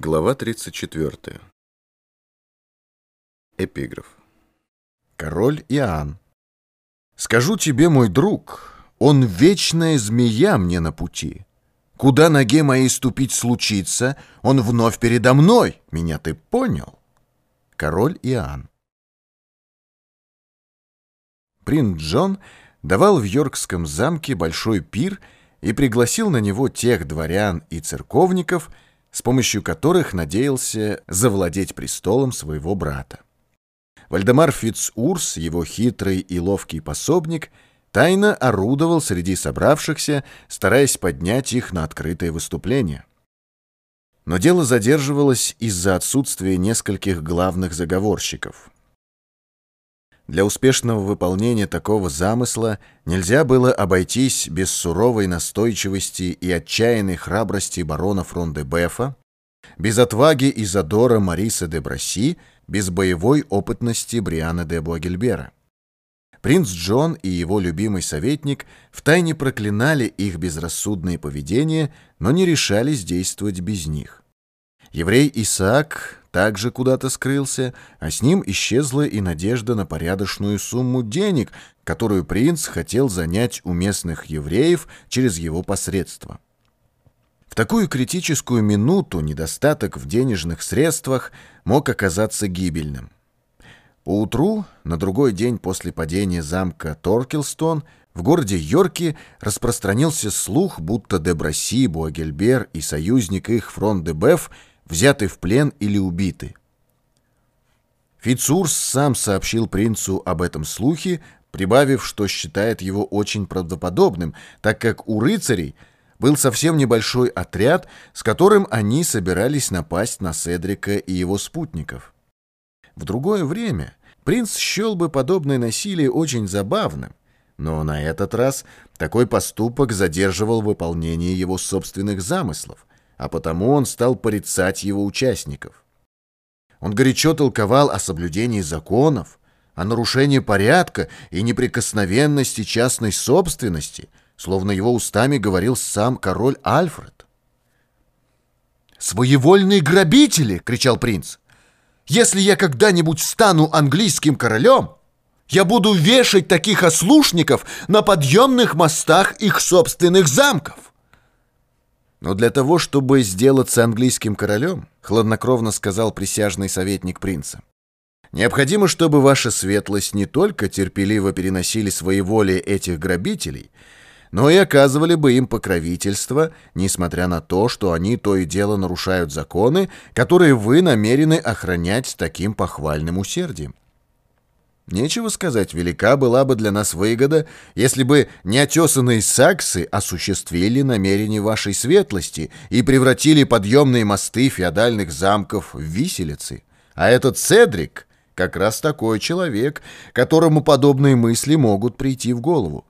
Глава 34. Эпиграф. Король Иоанн. Скажу тебе, мой друг, он вечная змея мне на пути. Куда ноге моей ступить случится, он вновь передо мной. Меня ты понял? Король Иоанн. Принц Джон давал в Йоркском замке большой пир и пригласил на него тех дворян и церковников, с помощью которых надеялся завладеть престолом своего брата. Вальдемар Фицурс, его хитрый и ловкий пособник, тайно орудовал среди собравшихся, стараясь поднять их на открытое выступление. Но дело задерживалось из-за отсутствия нескольких главных заговорщиков. Для успешного выполнения такого замысла нельзя было обойтись без суровой настойчивости и отчаянной храбрости барона Фрон-де-Бефа, без отваги и задора Мариса де Браси, без боевой опытности Бриана де Буагельбера. Принц Джон и его любимый советник втайне проклинали их безрассудное поведение, но не решались действовать без них. Еврей Исаак также куда-то скрылся, а с ним исчезла и надежда на порядочную сумму денег, которую принц хотел занять у местных евреев через его посредство. В такую критическую минуту недостаток в денежных средствах мог оказаться гибельным. Поутру, на другой день после падения замка Торкелстон, в городе Йорке распространился слух, будто Деброси, Буагельбер и союзник их Фрон де Беф взяты в плен или убиты. Фицурс сам сообщил принцу об этом слухе, прибавив, что считает его очень правдоподобным, так как у рыцарей был совсем небольшой отряд, с которым они собирались напасть на Седрика и его спутников. В другое время принц счел бы подобное насилие очень забавным, но на этот раз такой поступок задерживал выполнение его собственных замыслов а потому он стал порицать его участников. Он горячо толковал о соблюдении законов, о нарушении порядка и неприкосновенности частной собственности, словно его устами говорил сам король Альфред. «Своевольные грабители!» — кричал принц. «Если я когда-нибудь стану английским королем, я буду вешать таких ослушников на подъемных мостах их собственных замков!» Но для того, чтобы сделаться английским королем, хладнокровно сказал присяжный советник принца, необходимо, чтобы ваша светлость не только терпеливо переносили свои воли этих грабителей, но и оказывали бы им покровительство, несмотря на то, что они то и дело нарушают законы, которые вы намерены охранять с таким похвальным усердием. Нечего сказать, велика была бы для нас выгода, если бы неотесанные саксы осуществили намерения вашей светлости и превратили подъемные мосты феодальных замков в виселицы. А этот Седрик как раз такой человек, которому подобные мысли могут прийти в голову.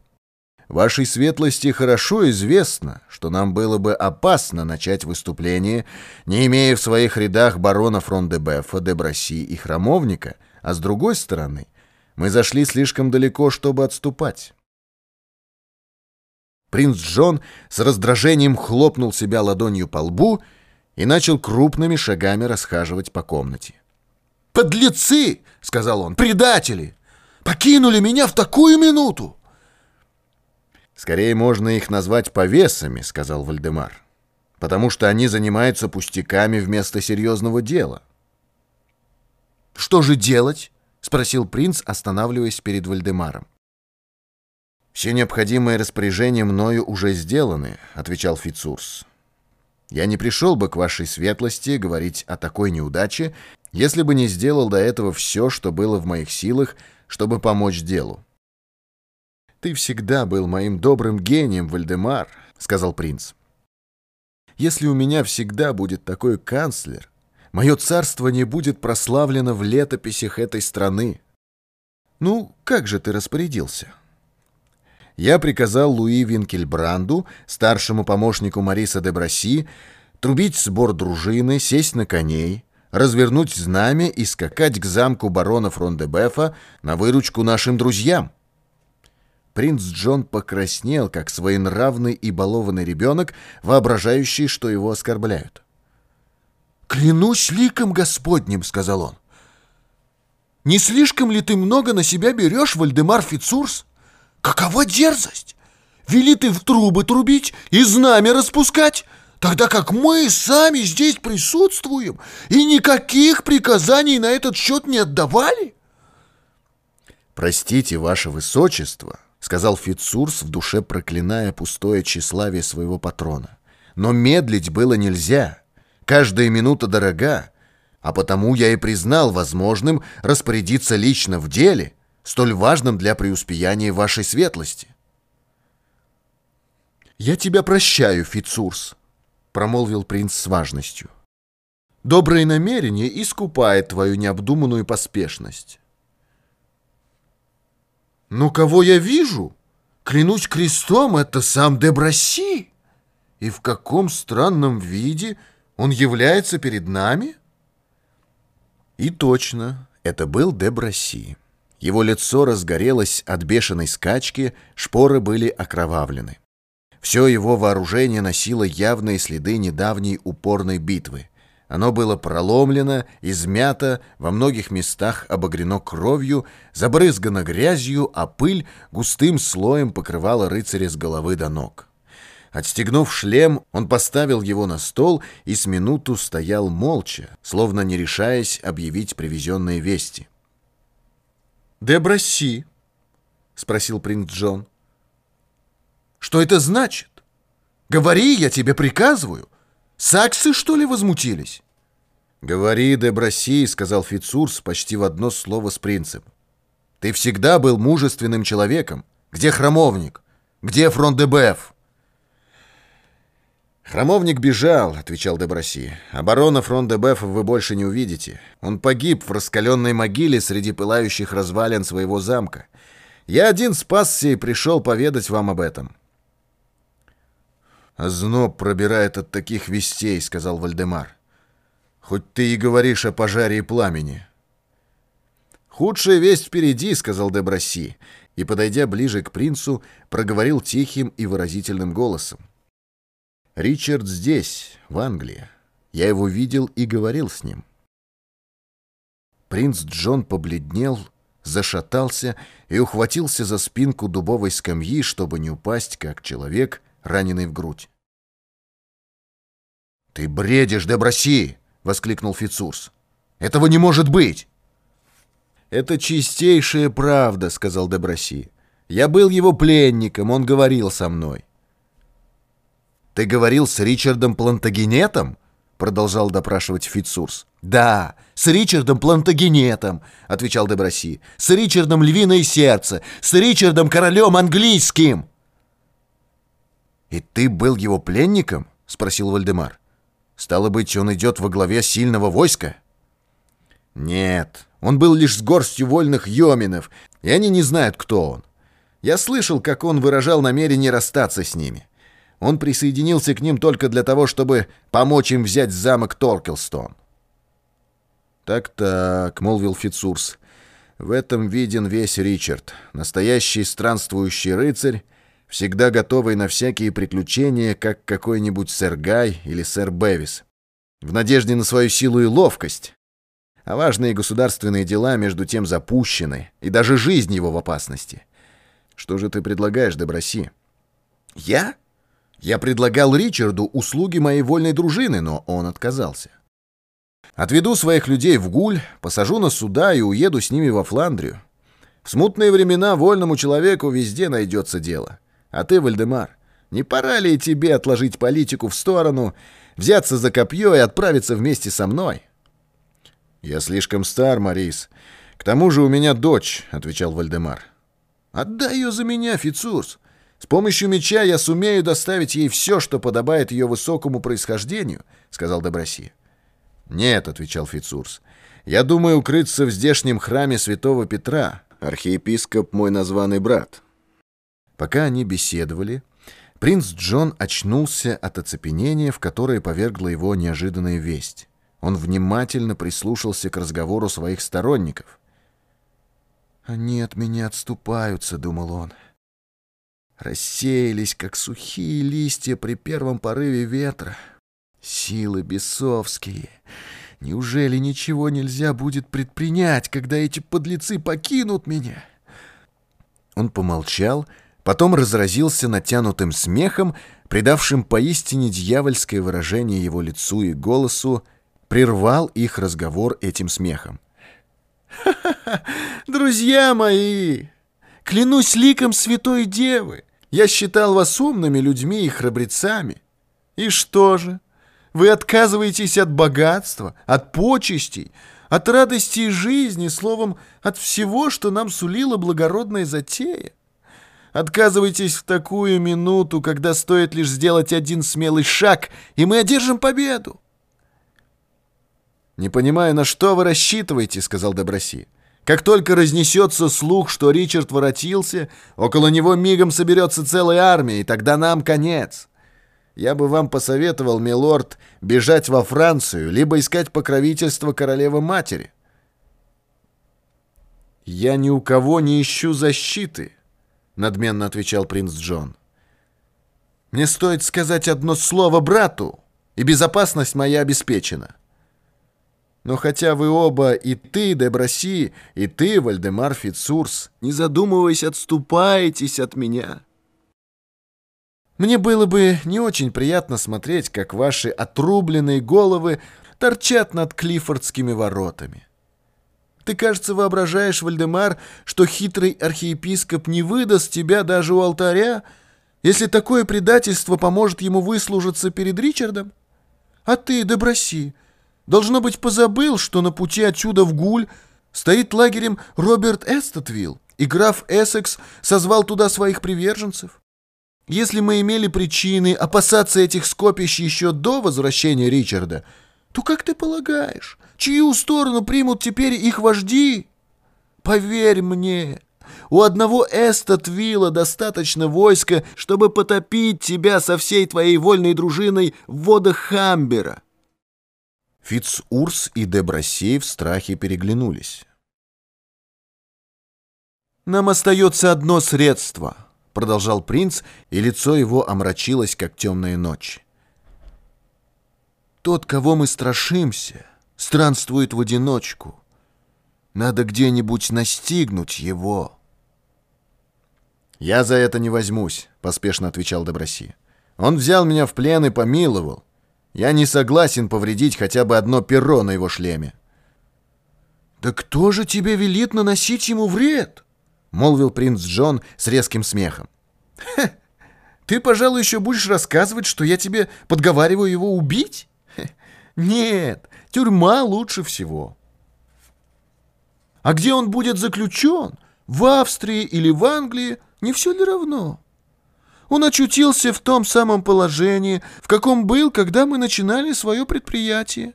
Вашей светлости хорошо известно, что нам было бы опасно начать выступление, не имея в своих рядах барона Фрон-де-Бефа, Деброси и Храмовника, а с другой стороны — мы зашли слишком далеко, чтобы отступать. Принц Джон с раздражением хлопнул себя ладонью по лбу и начал крупными шагами расхаживать по комнате. «Подлецы!» — сказал он. «Предатели! Покинули меня в такую минуту!» «Скорее можно их назвать повесами», — сказал Вальдемар, «потому что они занимаются пустяками вместо серьезного дела». «Что же делать?» — спросил принц, останавливаясь перед Вальдемаром. «Все необходимые распоряжения мною уже сделаны», — отвечал Фицурс. «Я не пришел бы к вашей светлости говорить о такой неудаче, если бы не сделал до этого все, что было в моих силах, чтобы помочь делу». «Ты всегда был моим добрым гением, Вальдемар», — сказал принц. «Если у меня всегда будет такой канцлер, Мое царство не будет прославлено в летописях этой страны. Ну, как же ты распорядился? Я приказал Луи Винкельбранду, старшему помощнику Мариса де Браси, трубить сбор дружины, сесть на коней, развернуть знамя и скакать к замку барона Фрондебефа на выручку нашим друзьям. Принц Джон покраснел, как своенравный и балованный ребенок, воображающий, что его оскорбляют. «Клянусь ликом Господним», — сказал он. «Не слишком ли ты много на себя берешь, Вальдемар Фицурс? Какова дерзость! Вели ты в трубы трубить и знамя распускать, тогда как мы сами здесь присутствуем и никаких приказаний на этот счет не отдавали?» «Простите, ваше высочество», — сказал Фицурс, в душе проклиная пустое тщеславие своего патрона. «Но медлить было нельзя. Каждая минута дорога, а потому я и признал возможным распорядиться лично в деле, столь важном для преуспеяния вашей светлости». «Я тебя прощаю, Фицурс», — промолвил принц с важностью. «Доброе намерение искупает твою необдуманную поспешность». «Но кого я вижу? Клянусь крестом, это сам Деброси. И в каком странном виде он является перед нами?» И точно, это был Деброси. Его лицо разгорелось от бешеной скачки, шпоры были окровавлены. Все его вооружение носило явные следы недавней упорной битвы. Оно было проломлено, измято, во многих местах обогрено кровью, забрызгано грязью, а пыль густым слоем покрывала рыцаря с головы до ног. Отстегнув шлем, он поставил его на стол и с минуту стоял молча, словно не решаясь объявить привезенные вести. «Деброси?» — спросил принц Джон. Что это значит? Говори, я тебе приказываю. Саксы, что ли, возмутились? Говори, Деброси, сказал Фицурс почти в одно слово с принцем. Ты всегда был мужественным человеком. Где храмовник? Где Фрон-де-Беф? «Храмовник бежал», — отвечал Деброси. «Оборона Фрон-де-Бефа вы больше не увидите. Он погиб в раскаленной могиле среди пылающих развалин своего замка. Я один спасся и пришел поведать вам об этом. «Зноб пробирает от таких вестей», — сказал Вальдемар. «Хоть ты и говоришь о пожаре и пламени». «Худшая весть впереди», — сказал Деброси, и, подойдя ближе к принцу, проговорил тихим и выразительным голосом. «Ричард здесь, в Англии. Я его видел и говорил с ним». Принц Джон побледнел, зашатался и ухватился за спинку дубовой скамьи, чтобы не упасть, как человек, раненый в грудь. «Ты бредишь, Деброси!» — воскликнул Фицурс. «Этого не может быть!» «Это чистейшая правда», — сказал Деброси. «Я был его пленником, он говорил со мной». «Ты говорил с Ричардом Плантагенетом?» — продолжал допрашивать Фицурс. «Да, с Ричардом Плантагенетом», — отвечал Деброси. «С Ричардом Львиное Сердце, с Ричардом Королем Английским». «И ты был его пленником?» — спросил Вальдемар. «Стало быть, он идет во главе сильного войска?» «Нет, он был лишь с горстью вольных йоминов, и они не знают, кто он. Я слышал, как он выражал намерение расстаться с ними. Он присоединился к ним только для того, чтобы помочь им взять замок Торкелстон». «Так-так», — молвил Фицурс, — «в этом виден весь Ричард, настоящий странствующий рыцарь, всегда готовый на всякие приключения, как какой-нибудь сэр Гай или сэр Бевис, в надежде на свою силу и ловкость. А важные государственные дела между тем запущены, и даже жизнь его в опасности. Что же ты предлагаешь, Деброси? Я? Я предлагал Ричарду услуги моей вольной дружины, но он отказался. Отведу своих людей в Гуль, посажу на суда и уеду с ними во Фландрию. В смутные времена вольному человеку везде найдется дело. А ты, Вальдемар, не пора ли тебе отложить политику в сторону, взяться за копье и отправиться вместе со мной? Я слишком стар, Морис. К тому же у меня дочь, отвечал Вальдемар. Отдай ее за меня, Фицурс. С помощью меча я сумею доставить ей все, что подобает ее высокому происхождению, сказал де Браси. Нет, отвечал Фицурс. Я думаю укрыться в здешнем храме святого Петра. Архиепископ мой названный брат. Пока они беседовали, принц Джон очнулся от оцепенения, в которое повергла его неожиданная весть. Он внимательно прислушался к разговору своих сторонников. «Они от меня отступаются», — думал он. «Рассеялись, как сухие листья при первом порыве ветра. Силы бесовские. Неужели ничего нельзя будет предпринять, когда эти подлецы покинут меня? Он помолчал, потом разразился натянутым смехом, придавшим поистине дьявольское выражение его лицу и голосу, прервал их разговор этим смехом. «Ха-ха-ха! Друзья мои! Клянусь ликом Святой Девы! Я считал вас умными людьми и храбрецами. И что же? Вы отказываетесь от богатства, от почестей, от радости жизни, словом, от всего, что нам сулила благородная затея. Отказывайтесь в такую минуту, когда стоит лишь сделать один смелый шаг, и мы одержим победу. «Не понимаю, на что вы рассчитываете», — сказал Доброси. «Как только разнесется слух, что Ричард воротился, около него мигом соберется целая армия, и тогда нам конец. Я бы вам посоветовал, милорд, бежать во Францию, либо искать покровительство королевы-матери». «Я ни у кого не ищу защиты», — надменно отвечал принц Джон. «Мне стоит сказать одно слово брату, и безопасность моя обеспечена». Но хотя вы оба, и ты, де Браси, и ты, Вальдемар Фицурс, не задумываясь, отступаетесь от меня. Мне было бы не очень приятно смотреть, как ваши отрубленные головы торчат над Клиффордскими воротами. Ты, кажется, воображаешь, Вальдемар, что хитрый архиепископ не выдаст тебя даже у алтаря, если такое предательство поможет ему выслужиться перед Ричардом? А ты, Деброси, — Должно быть, позабыл, что на пути отсюда в Гуль стоит лагерем Роберт Эстетвилл, и граф Эссекс созвал туда своих приверженцев. Если мы имели причины опасаться этих скопищ еще до возвращения Ричарда, то, как ты полагаешь, чью сторону примут теперь их вожди? Поверь мне, у одного Эстатвилла достаточно войска, чтобы потопить тебя со всей твоей вольной дружиной в водах Хамбера. Фицурс и Дебросей в страхе переглянулись. «Нам остается одно средство», — продолжал принц, и лицо его омрачилось, как темная ночь. «Тот, кого мы страшимся, странствует в одиночку. Надо где-нибудь настигнуть его». «Я за это не возьмусь», — поспешно отвечал Доброси. «Он взял меня в плен и помиловал. Я не согласен повредить хотя бы одно перо на его шлеме. «Да кто же тебе велит наносить ему вред?» — молвил принц Джон с резким смехом. «Хе, ты, пожалуй, еще будешь рассказывать, что я тебе подговариваю его убить? Хе, нет, тюрьма лучше всего». «А где он будет заключен? В Австрии или в Англии? Не все ли равно?» Он очутился в том самом положении, в каком был, когда мы начинали свое предприятие.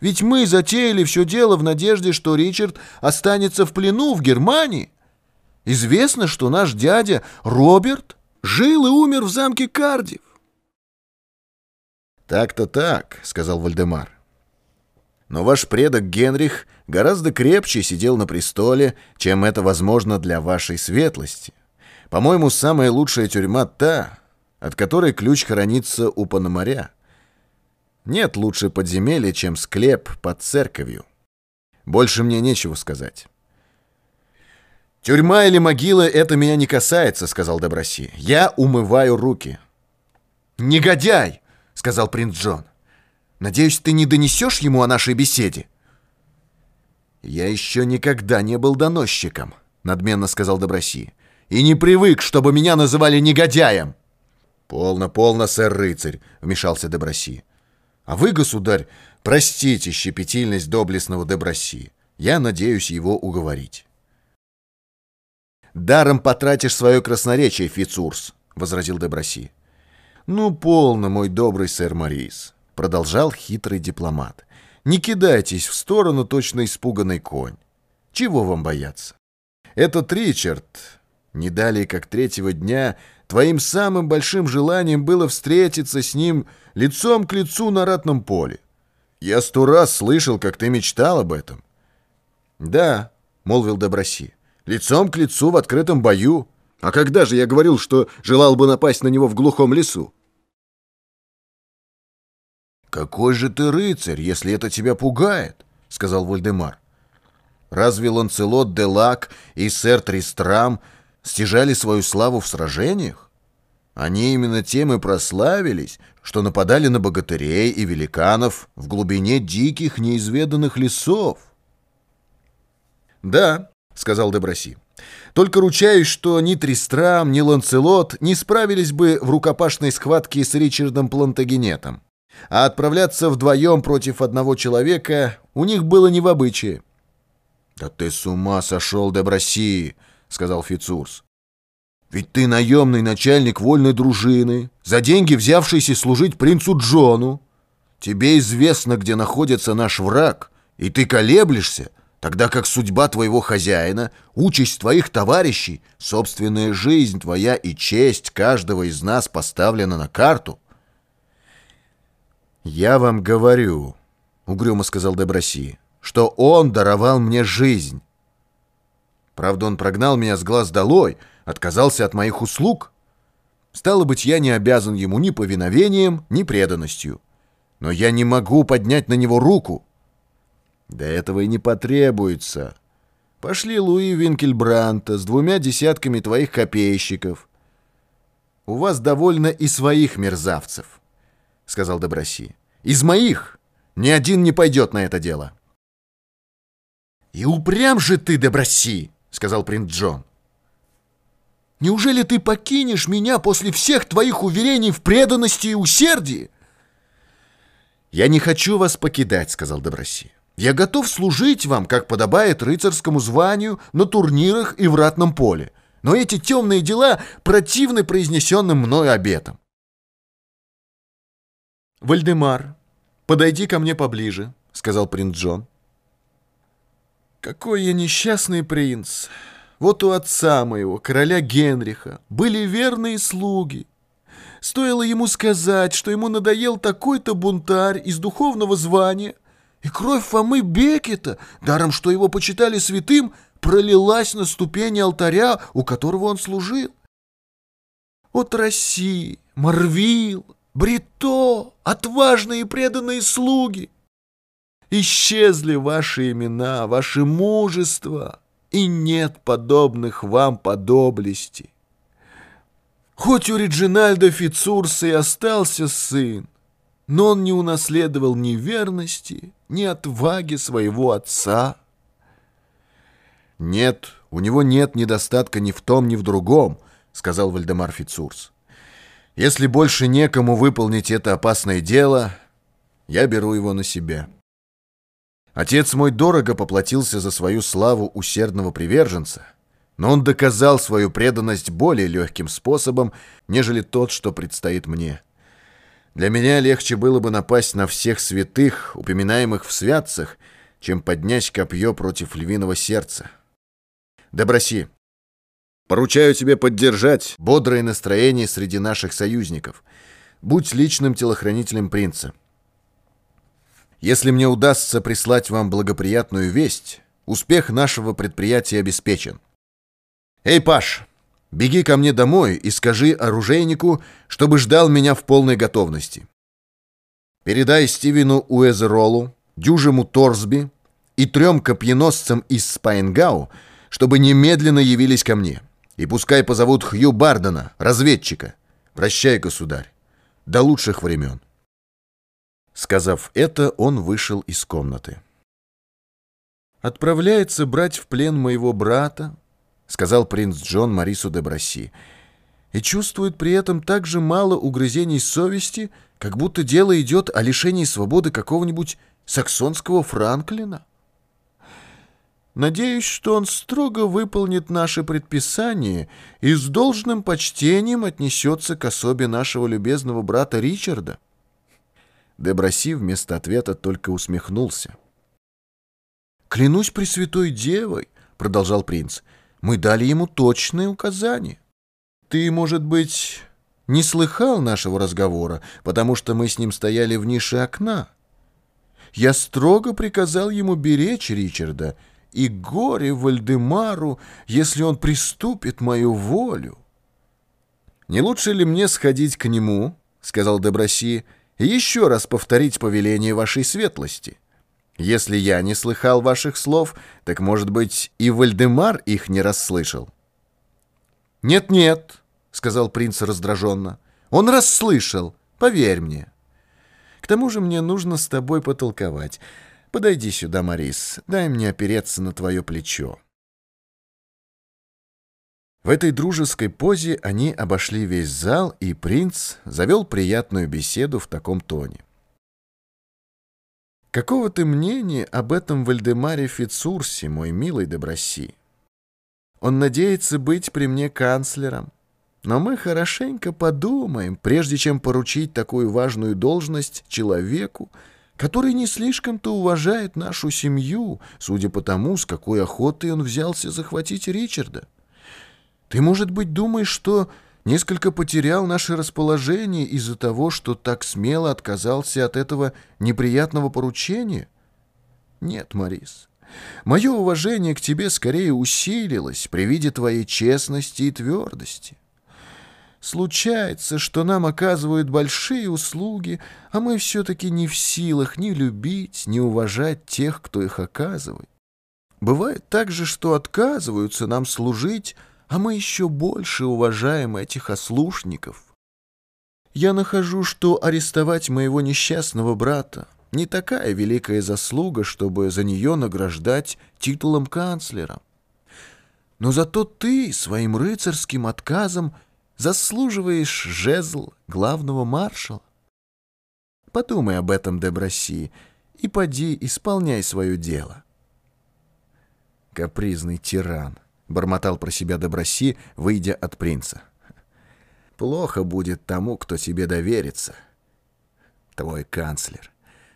Ведь мы затеяли все дело в надежде, что Ричард останется в плену в Германии. Известно, что наш дядя Роберт жил и умер в замке Кардив. «Так-то так», — сказал Вальдемар. «Но ваш предок Генрих гораздо крепче сидел на престоле, чем это возможно для вашей светлости. По-моему, самая лучшая тюрьма та, от которой ключ хранится у Пономаря. Нет лучше подземелья, чем склеп под церковью. Больше мне нечего сказать. «Тюрьма или могила — это меня не касается», — сказал Доброси. «Я умываю руки». «Негодяй!» — сказал принц Джон. «Надеюсь, ты не донесешь ему о нашей беседе?» «Я еще никогда не был доносчиком», — надменно сказал Доброси и не привык, чтобы меня называли негодяем. «Полно, полно, сэр-рыцарь», — вмешался Деброси. «А вы, государь, простите щепетильность доблестного Деброси. Я надеюсь его уговорить». «Даром потратишь свое красноречие, Фицурс», — возразил Деброси. «Ну, полно, мой добрый сэр Морис», — продолжал хитрый дипломат. «Не кидайтесь в сторону точно испуганный конь. Чего вам бояться? Этот Ричард, не далее, как третьего дня, твоим самым большим желанием было встретиться с ним лицом к лицу на ратном поле. Я сто раз слышал, как ты мечтал об этом. Да, молвил Доброси, лицом к лицу в открытом бою. А когда же я говорил, что желал бы напасть на него в глухом лесу? «Какой же ты рыцарь, если это тебя пугает?» — сказал Вольдемар. «Разве Ланцелот де Лак и сэр Тристрам стяжали свою славу в сражениях? Они именно тем и прославились, что нападали на богатырей и великанов в глубине диких неизведанных лесов». «Да», — сказал Деброси, — «только ручаюсь, что ни Тристрам, ни Ланцелот не справились бы в рукопашной схватке с Ричардом Плантагенетом а отправляться вдвоем против одного человека у них было не в обычае. «Да ты с ума сошел, Деброси!» — сказал Фицурс. «Ведь ты наемный начальник вольной дружины, за деньги взявшийся служить принцу Джону. Тебе известно, где находится наш враг, и ты колеблешься, тогда как судьба твоего хозяина, участь твоих товарищей, собственная жизнь твоя и честь каждого из нас поставлена на карту». «Я вам говорю», — угрюмо сказал Деброси, — «что он даровал мне жизнь. Правда, он прогнал меня с глаз долой, отказался от моих услуг. Стало быть, я не обязан ему ни повиновением, ни преданностью. Но я не могу поднять на него руку». «Да этого и не потребуется. Пошли Луи Винкельбранта с двумя десятками твоих копейщиков. У вас довольно и своих мерзавцев» сказал Деброси. «Из моих ни один не пойдет на это дело». «И упрям же ты, Деброси!» — сказал принц Джон. «Неужели ты покинешь меня после всех твоих уверений в преданности и усердии?» «Я не хочу вас покидать», — сказал Деброси. «Я готов служить вам, как подобает рыцарскому званию, на турнирах и в ратном поле. Но эти темные дела противны произнесенным мною обетам. «Вальдемар, подойди ко мне поближе», — сказал принц Джон. «Какой я несчастный принц! Вот у отца моего, короля Генриха, были верные слуги. Стоило ему сказать, что ему надоел такой-то бунтарь из духовного звания, и кровь Фомы Бекета, даром что его почитали святым, пролилась на ступени алтаря, у которого он служил. От России, Марвил, Брито, отважные и преданные слуги! Исчезли ваши имена, ваше мужество, и нет подобных вам по доблести. Хоть у Реджинальда Фицурса и остался сын, но он не унаследовал ни верности, ни отваги своего отца. «Нет, у него нет недостатка ни в том, ни в другом», — сказал Вальдемар Фицурс. Если больше некому выполнить это опасное дело, я беру его на себя. Отец мой дорого поплатился за свою славу усердного приверженца, но он доказал свою преданность более легким способом, нежели тот, что предстоит мне. Для меня легче было бы напасть на всех святых, упоминаемых в святцах, чем поднять копье против львиного сердца. Доброси, Поручаю тебе поддержать бодрое настроение среди наших союзников. Будь личным телохранителем принца. Если мне удастся прислать вам благоприятную весть, успех нашего предприятия обеспечен. Эй, Паш, беги ко мне домой и скажи оружейнику, чтобы ждал меня в полной готовности. Передай Стивену Уэзеролу, дюжему Торсби и трем копьеносцам из Спайнгау, чтобы немедленно явились ко мне. И пускай позовут Хью Бардена, разведчика. Прощай, государь. До лучших времен. Сказав это, он вышел из комнаты. «Отправляется брать в плен моего брата», — сказал принц Джон Марису де Браси, «и чувствует при этом так же мало угрызений совести, как будто дело идет о лишении свободы какого-нибудь саксонского Франклина». Надеюсь, что он строго выполнит наши предписания и с должным почтением отнесется к особе нашего любезного брата Ричарда». Деброси вместо ответа только усмехнулся. «Клянусь Пресвятой Девой», — продолжал принц, — «мы дали ему точные указания. Ты, может быть, не слыхал нашего разговора, потому что мы с ним стояли в нише окна. Я строго приказал ему беречь Ричарда — и горе Вальдемару, если он преступит мою волю. «Не лучше ли мне сходить к нему, — сказал де Браси, — еще раз повторить повеление вашей светлости. Если я не слыхал ваших слов, так, может быть, и Вальдемар их не расслышал». «Нет-нет», — сказал принц раздраженно, — «он расслышал, поверь мне». «К тому же мне нужно с тобой потолковать. Подойди сюда, Марис, дай мне опереться на твое плечо». В этой дружеской позе они обошли весь зал, и принц завел приятную беседу в таком тоне. «Какого ты мнения об этом Вальдемаре Фицурсе, мой милый Деброси? Он надеется быть при мне канцлером, но мы хорошенько подумаем, прежде чем поручить такую важную должность человеку, который не слишком-то уважает нашу семью, судя по тому, с какой охотой он взялся захватить Ричарда. Ты, может быть, думаешь, что несколько потерял наше расположение из-за того, что так смело отказался от этого неприятного поручения? Нет, Марис. Мое уважение к тебе скорее усилилось при виде твоей честности и твердости. Случается, что нам оказывают большие услуги, а мы все-таки не в силах ни любить, ни уважать тех, кто их оказывает. Бывает также, что отказываются нам служить, а мы еще больше уважаем этих ослушников. Я нахожу, что арестовать моего несчастного брата не такая великая заслуга, чтобы за нее награждать титулом канцлера. Но зато ты своим рыцарским отказом заслуживаешь жезл главного маршала. Подумай об этом, Деброси, и поди исполняй свое дело. Капризный тиран —— бормотал про себя Доброси, выйдя от принца. «Плохо будет тому, кто тебе доверится. Твой канцлер,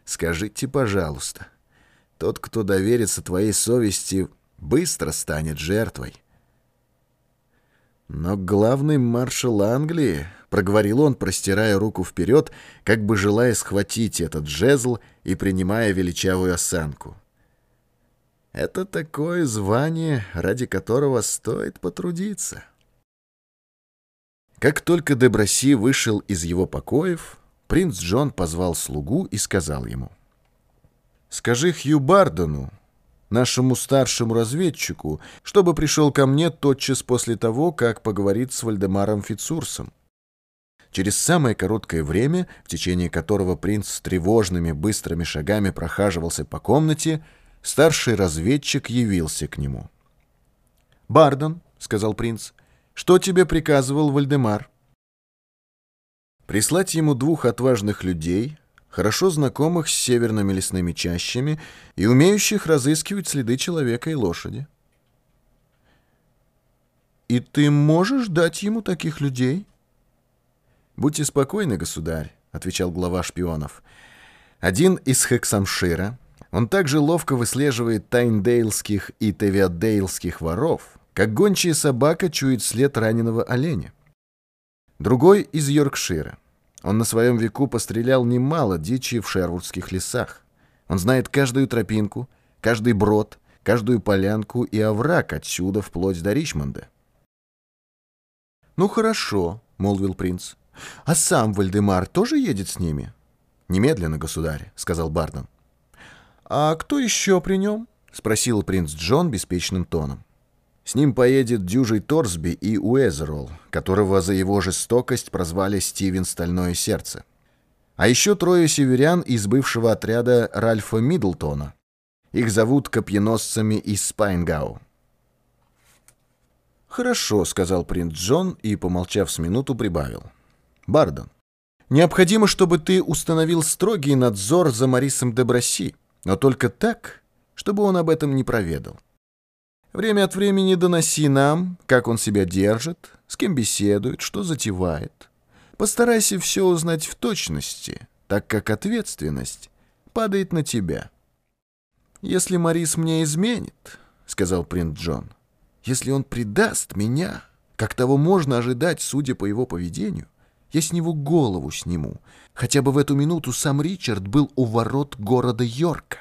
скажите, пожалуйста, тот, кто доверится твоей совести, быстро станет жертвой». «Но главный маршал Англии», — проговорил он, простирая руку вперед, как бы желая схватить этот жезл и принимая величавую осанку — это такое звание, ради которого стоит потрудиться. Как только Деброси вышел из его покоев, принц Джон позвал слугу и сказал ему. «Скажи Хью Бардону, нашему старшему разведчику, чтобы пришел ко мне тотчас после того, как поговорит с Вальдемаром Фицурсом. Через самое короткое время, в течение которого принц с тревожными быстрыми шагами прохаживался по комнате, старший разведчик явился к нему. «Бардон», — сказал принц, — «что тебе приказывал Вальдемар?» Прислать ему двух отважных людей, хорошо знакомых с северными лесными чащами и умеющих разыскивать следы человека и лошади. «И ты можешь дать ему таких людей?» «Будьте спокойны, государь», — отвечал глава шпионов. «Один из Хексамшира, он также ловко выслеживает тайндейлских и тевиадейлских воров, как гончая собака чует след раненого оленя. Другой из Йоркшира. Он на своем веку пострелял немало дичи в шервудских лесах. Он знает каждую тропинку, каждый брод, каждую полянку и овраг отсюда вплоть до Ричмонда. «Ну хорошо», — молвил принц. «А сам Вальдемар тоже едет с ними?» «Немедленно, государь», — сказал Бардон. «А кто еще при нем?» — спросил принц Джон беспечным тоном. С ним поедет Дюжий Торсби и Уэзерол, которого за его жестокость прозвали Стивен Стальное Сердце. А еще трое северян из бывшего отряда Ральфа Миддлтона. Их зовут копьеносцами из Спайнгау. «Хорошо», — сказал принц Джон и, помолчав с минуту, прибавил. «Бардон, необходимо, чтобы ты установил строгий надзор за Марисом де Бросси но только так, чтобы он об этом не проведал. Время от времени доноси нам, как он себя держит, с кем беседует, что затевает. Постарайся все узнать в точности, так как ответственность падает на тебя. «Если Марис мне изменит, — сказал принц Джон, — если он предаст меня, как того можно ожидать, судя по его поведению, я с него голову сниму. Хотя бы в эту минуту сам Ричард был у ворот города Йорка.